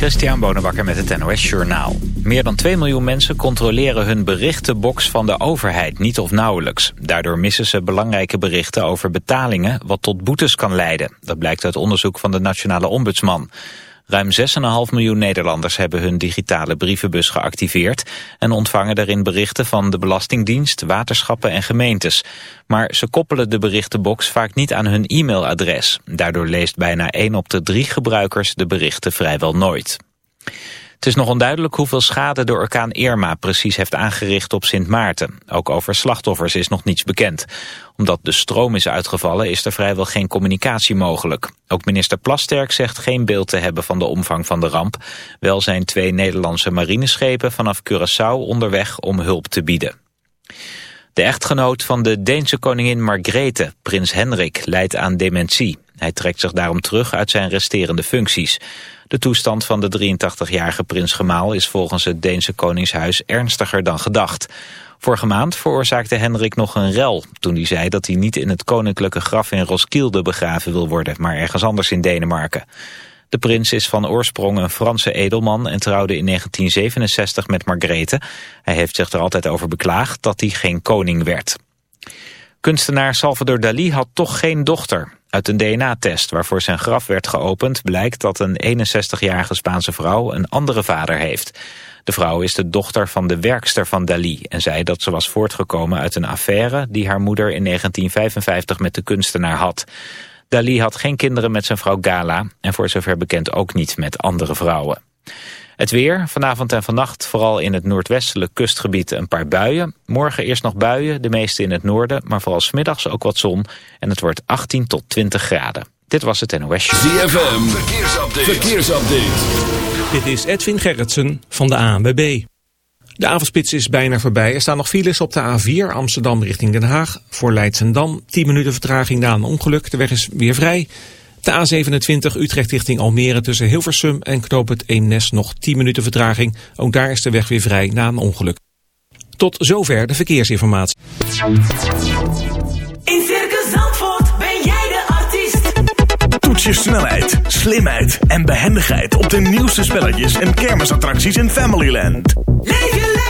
Christian Bonenbakker met het NOS Journaal. Meer dan 2 miljoen mensen controleren hun berichtenbox van de overheid niet of nauwelijks. Daardoor missen ze belangrijke berichten over betalingen wat tot boetes kan leiden. Dat blijkt uit onderzoek van de Nationale Ombudsman. Ruim 6,5 miljoen Nederlanders hebben hun digitale brievenbus geactiveerd... en ontvangen daarin berichten van de Belastingdienst, waterschappen en gemeentes. Maar ze koppelen de berichtenbox vaak niet aan hun e-mailadres. Daardoor leest bijna 1 op de 3 gebruikers de berichten vrijwel nooit. Het is nog onduidelijk hoeveel schade de orkaan Irma precies heeft aangericht op Sint Maarten. Ook over slachtoffers is nog niets bekend. Omdat de stroom is uitgevallen is er vrijwel geen communicatie mogelijk. Ook minister Plasterk zegt geen beeld te hebben van de omvang van de ramp. Wel zijn twee Nederlandse marineschepen vanaf Curaçao onderweg om hulp te bieden. De echtgenoot van de Deense koningin Margrethe, prins Henrik, leidt aan dementie. Hij trekt zich daarom terug uit zijn resterende functies. De toestand van de 83-jarige prins Gemaal is volgens het Deense Koningshuis ernstiger dan gedacht. Vorige maand veroorzaakte Hendrik nog een rel toen hij zei dat hij niet in het koninklijke graf in Roskilde begraven wil worden, maar ergens anders in Denemarken. De prins is van oorsprong een Franse edelman en trouwde in 1967 met Margrethe. Hij heeft zich er altijd over beklaagd dat hij geen koning werd. Kunstenaar Salvador Dali had toch geen dochter. Uit een DNA-test waarvoor zijn graf werd geopend blijkt dat een 61-jarige Spaanse vrouw een andere vader heeft. De vrouw is de dochter van de werkster van Dali en zei dat ze was voortgekomen uit een affaire die haar moeder in 1955 met de kunstenaar had. Dali had geen kinderen met zijn vrouw Gala en voor zover bekend ook niet met andere vrouwen. Het weer, vanavond en vannacht vooral in het noordwestelijk kustgebied een paar buien. Morgen eerst nog buien, de meeste in het noorden, maar vooral smiddags ook wat zon. En het wordt 18 tot 20 graden. Dit was het NOS Show. ZFM, verkeersupdate. verkeersupdate. Dit is Edwin Gerritsen van de ANWB. De avondspits is bijna voorbij. Er staan nog files op de A4 Amsterdam richting Den Haag. Voor Leidsendam 10 minuten vertraging na een ongeluk. De weg is weer vrij. De A27 Utrecht richting Almere tussen Hilversum en Knoop het Eemnes nog 10 minuten vertraging. Ook daar is de weg weer vrij na een ongeluk. Tot zover de verkeersinformatie. In Circus Zandvoort ben jij de artiest. Toets je snelheid, slimheid en behendigheid op de nieuwste spelletjes en kermisattracties in Familyland. Leef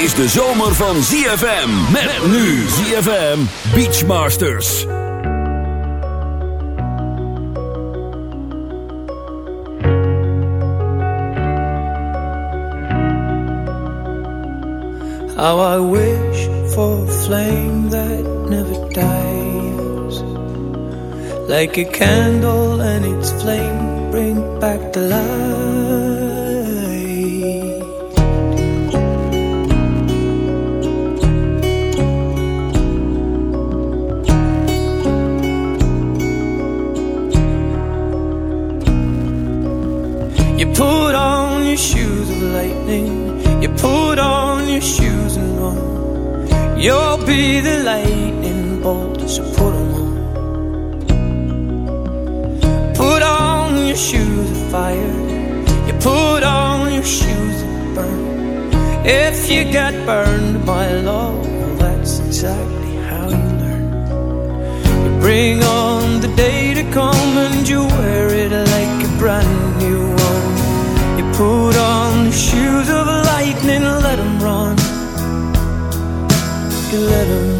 Is de zomer van ZFM. Met nu ZFM Beachmasters. How I wish for a flame that never dies. Like a candle and its flame bring back the light. morning. You put on your shoes and run. You'll be the lightning bolt, so put them on. Put on your shoes of fire. You put on your shoes and burn. If you get burned my love, well, that's exactly how you learn. You bring on the day to come and you wear it like a brand new Put on the shoes of lightning, let them run. Let them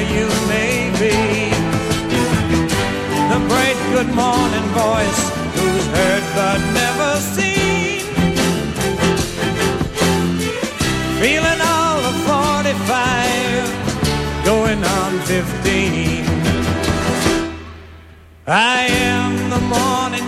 You may be. The bright good morning voice, who's heard but never seen. Feeling all of 45, going on 15. I am the morning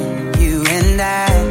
that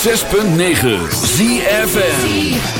6.9 ZFN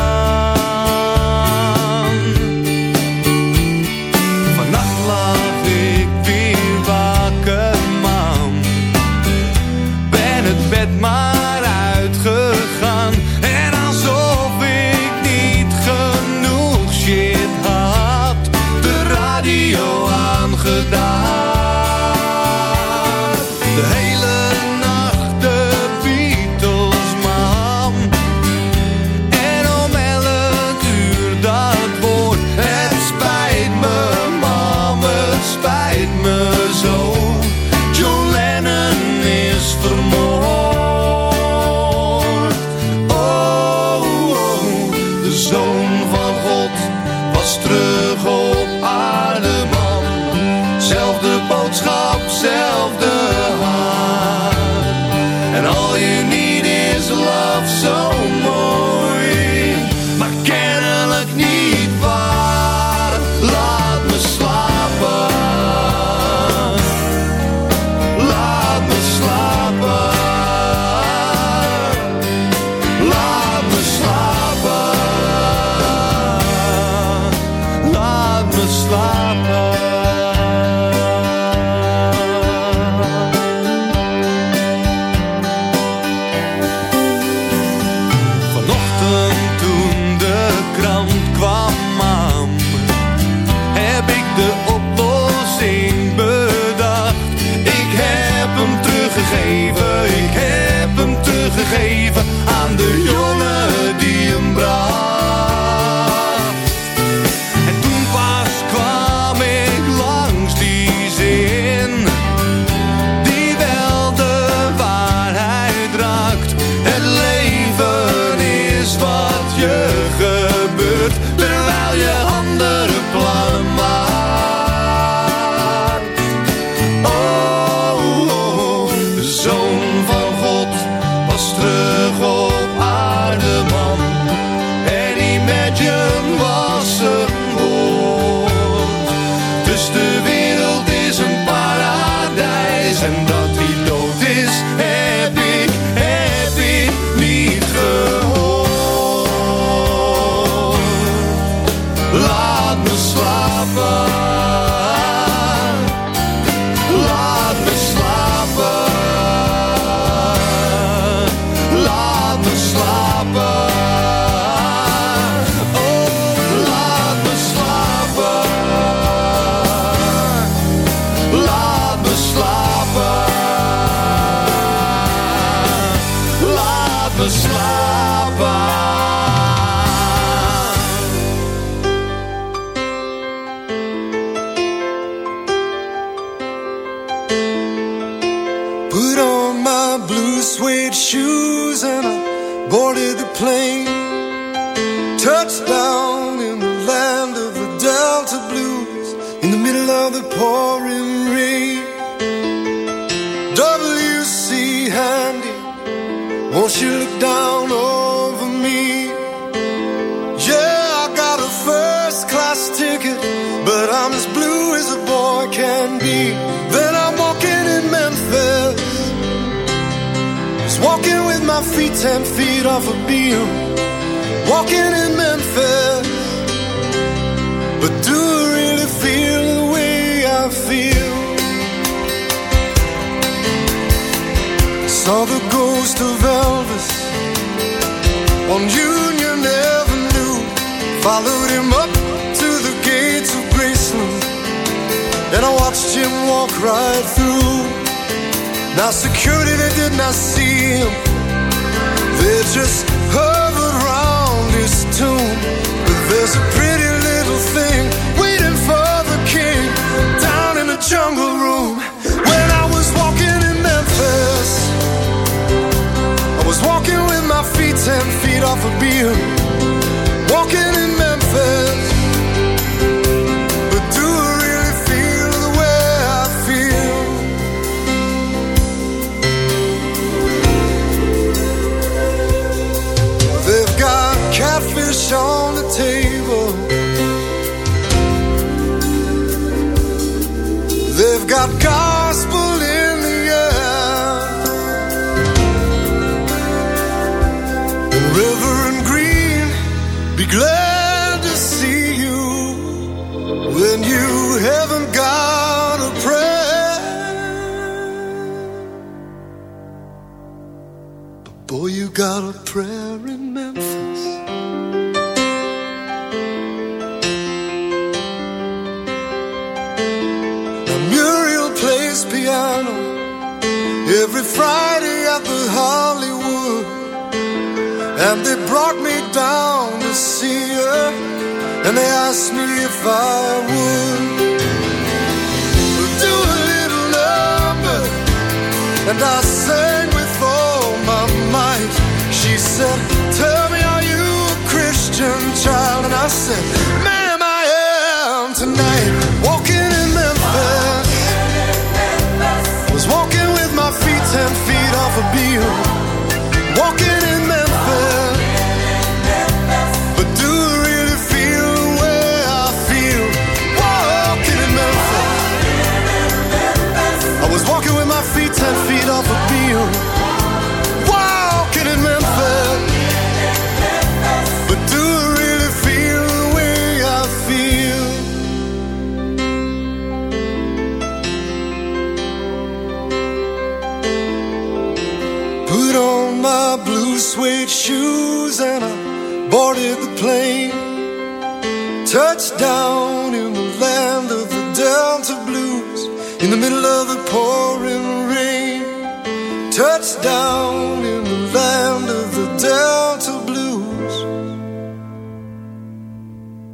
Glad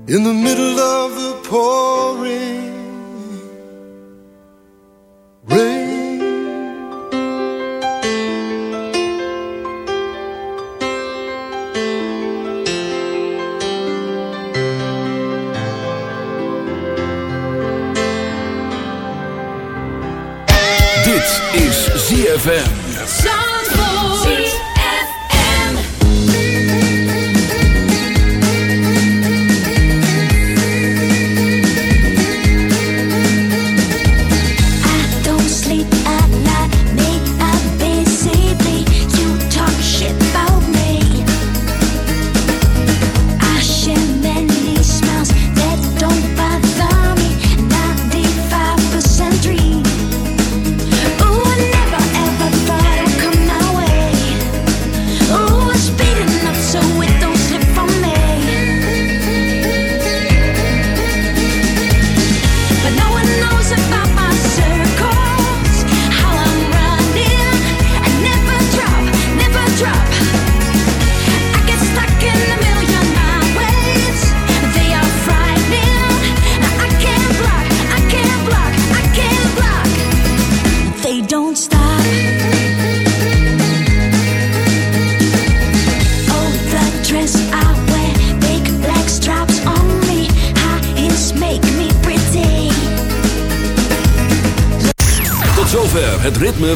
in the middle of the pouring rain. Dit is ZFM.